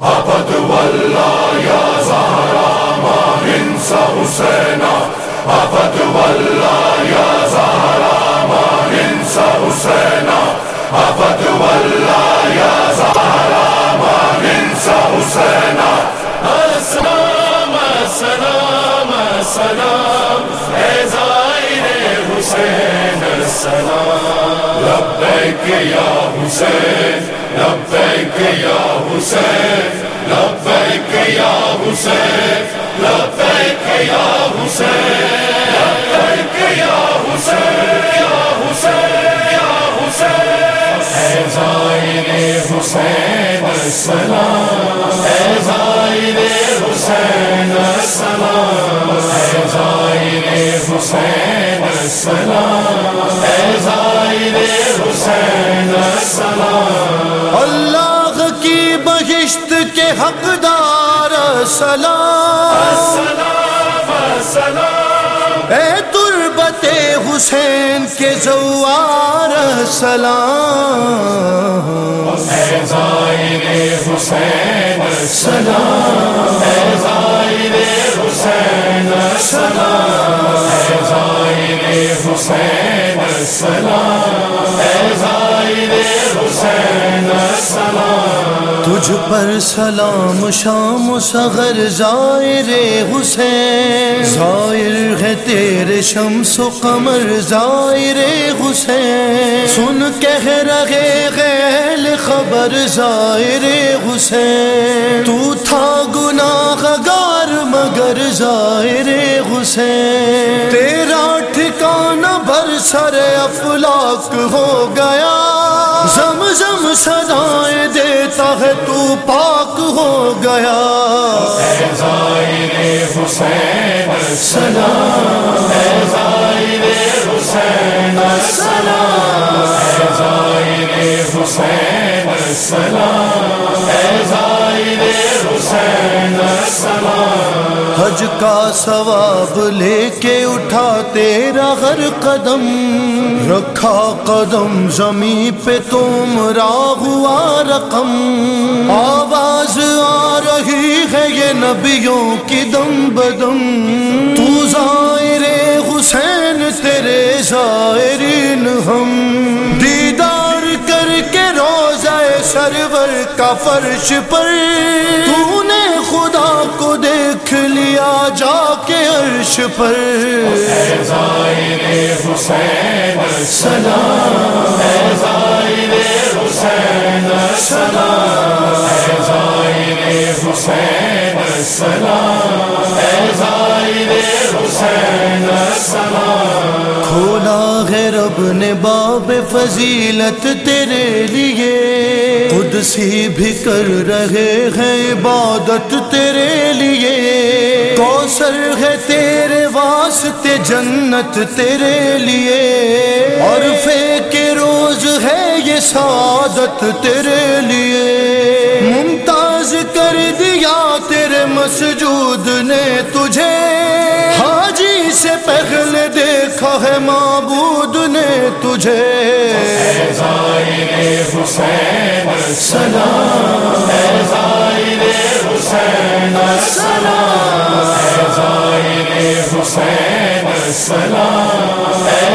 عبد واللہ یا حسین عبد لبیک یا حسین، لبیک یا حسین، لبیک یا حسین، لبیک یا حسین، لبیک یا حسین یا حسین یا حسین۔ زائر حسین، السلام۔ زائر حسین، السلام۔ زائر حسین، السلام۔ اللہ کی بہشت کے حقدار، سلام۔ اے تربت حسین کے زوار، سلام۔ اے زائر حسین السلام اے زائر حسین السلام اے زائر حسین السلام تجھ پر سلام، شام و صغر زائر حسین۔ زائر ہے تیرے شمس و قمر، زائر حسین۔ سن کہہ رہے غیل خبر، زائر حسین۔ تو تھا گناہ گار مگر زائر حسین۔ تیرا ٹھکانہ بھر سر افلاق ہو گیا۔ عزم زم سدائیں دیتا ہے تو پاک ہو گیا۔ اے حسین سلام حسین السلام۔ حسین حج کا ثواب لے کے اٹھا تیرا ہر قدم۔ رکھا قدم زمین پہ تم را ہوا رقم۔ آواز آ رہی ہے یہ نبیوں کی دم بدم۔ تو زائر حسین، تیرے زائرین ہم۔ دیدار کر کے روزہ سرور کا فرش پر۔ تو نے لکھ لیا جا کے عرش پر۔ اے زائر حسین سلام حسین سلام اے حسین سلام کھولا ہے رب نے باب فضیلت تیرے لیے۔ خود سی بھی کر رہے ہیں عبادت تیرے لیے۔ کوثر ہے تیرے واسطے جنت تیرے لیے۔ اور کے روز ہے یہ سعادت تیرے لیے۔ ممتاز کر دیا تیرے مسجود تجھے۔ اے حسین السلام اے حسین السلام اے حسین السلام اے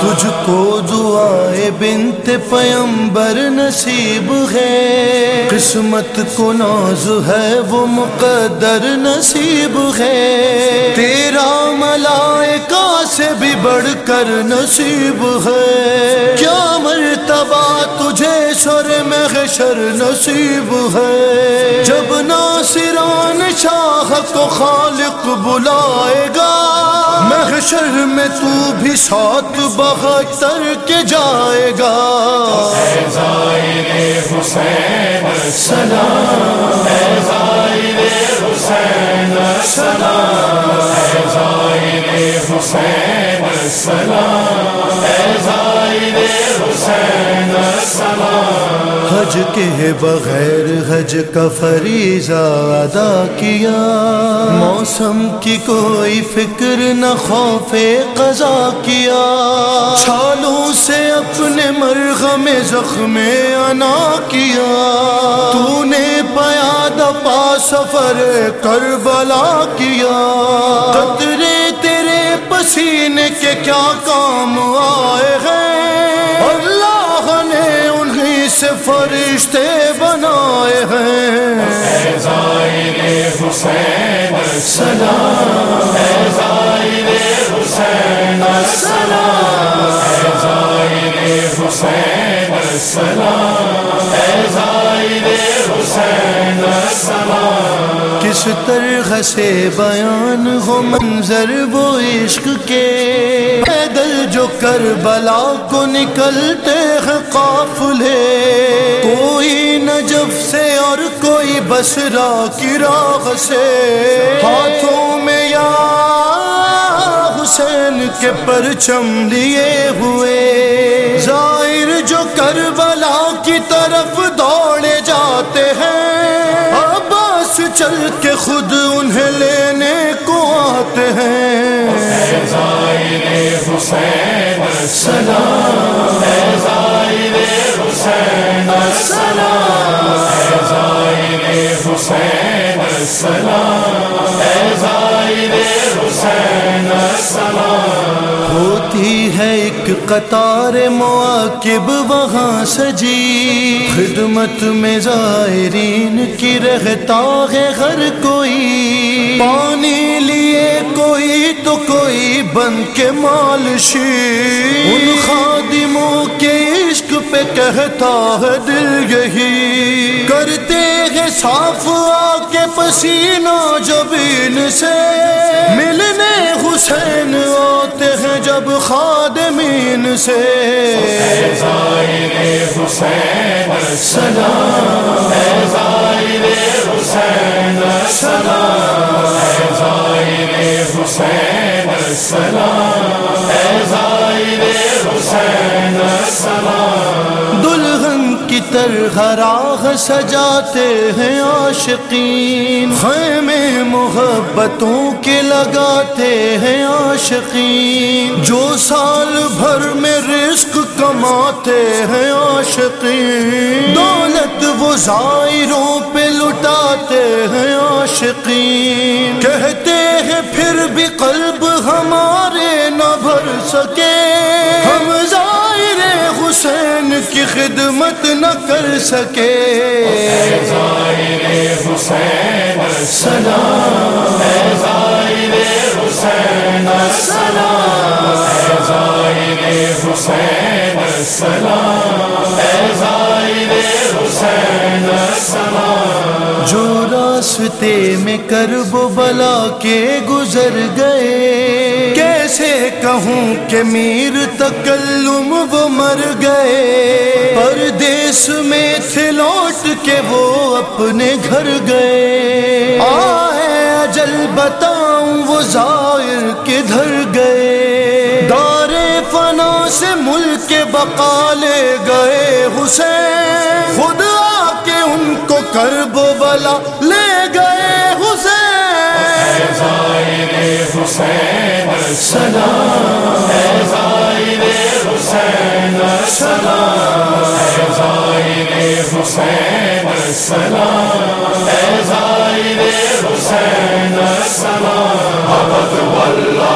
تجھ کو دعائے بنت پیمبر نصیب ہے۔ قسمت کو ناز ہے وہ مقدر نصیب ہے۔ تیرا ملائکہ سے بھی بڑھ کر نصیب ہے۔ کیا مرتبہ تجھے سر محشر نصیب ہے؟ جب ناصران شاہ کو خالق بلائے گا محشر میں تو بھی ساتھ بہتر کے جائے گا۔ اے زائر حسین السلام۔ اے زائر حسین السلام اے زائر حسین السلام اے زائر حسین السلام۔ حج کے بغیر حج کا فریضہ ادا کیا۔ موسم کی کوئی فکر نہ خوف قضا کیا۔ چھالوں سے اپنے مرغ میں زخم انا کیا۔ تو نے پیاد پا سفر کربلا کیا۔ قطرے تیرے پسینے کے کیا کام آئے؟ سے فرشتے بنائے ہیں۔ حسین سلام حسین سلام حسین سلام حسین سلام کس طرح سے بیان ہو منظر وہ عشق کے پیدل جو کربلا کو نکلتے ہیں قافلے۔ کوئی نجف سے اور کوئی بسرا کی راہ سے۔ ہاتھوں میں یا حسین کے پرچم لیے ہوئے۔ ظاہر جو کربلا چل کے خود انہیں لینے کو آتے ہیں۔ حسین سلام حسین سلام حسین سلام ایک قطار مواقب وہاں سجی۔ خدمت میں زائرین کی رہتا ہے ہر کوئی۔ پانی لیے کوئی تو کوئی بن کے مالشی ان خادموں کے عشق پہ کہتا ہے دل یہی۔ کرتے ہیں صاف آ پسینہ جبین سے۔ ملنے حسین آتے ہیں جب خادمین سے۔ حسین سلام حسین سلام حسین سلام حسین سلام دلہن کی سجاتے ہیں عاشقین۔ خیمے محبتوں کے لگاتے ہیں عاشقین۔ جو سال بھر میں رزق کماتے ہیں عاشقین۔ دولت وہ زائروں پہ لٹاتے ہیں عاشقین۔ کہتے ہیں پھر بھی قلب ہمارے نہ بھر سکے۔ حسین کی خدمت نہ کر سکے۔ حسین سلام حسین سلام حسین سلام حسین سلام جو راستے میں کرب و بلا کے گزر گئے۔ کیسے کہوں کہ میر تکلم وہ مر گئے۔ پردیس میں تھے لوٹ کے وہ اپنے گھر گئے۔ آئے اجل بتاؤں وہ ظاہر کدھر گئے۔ دار فنا سے ملک کے بقا لے گئے حسین۔ خود آ کے ان کو کرب و بلا لے حسین سلام زائر حسین سلام زائر حسین سلام زائر حسین سلام واللہ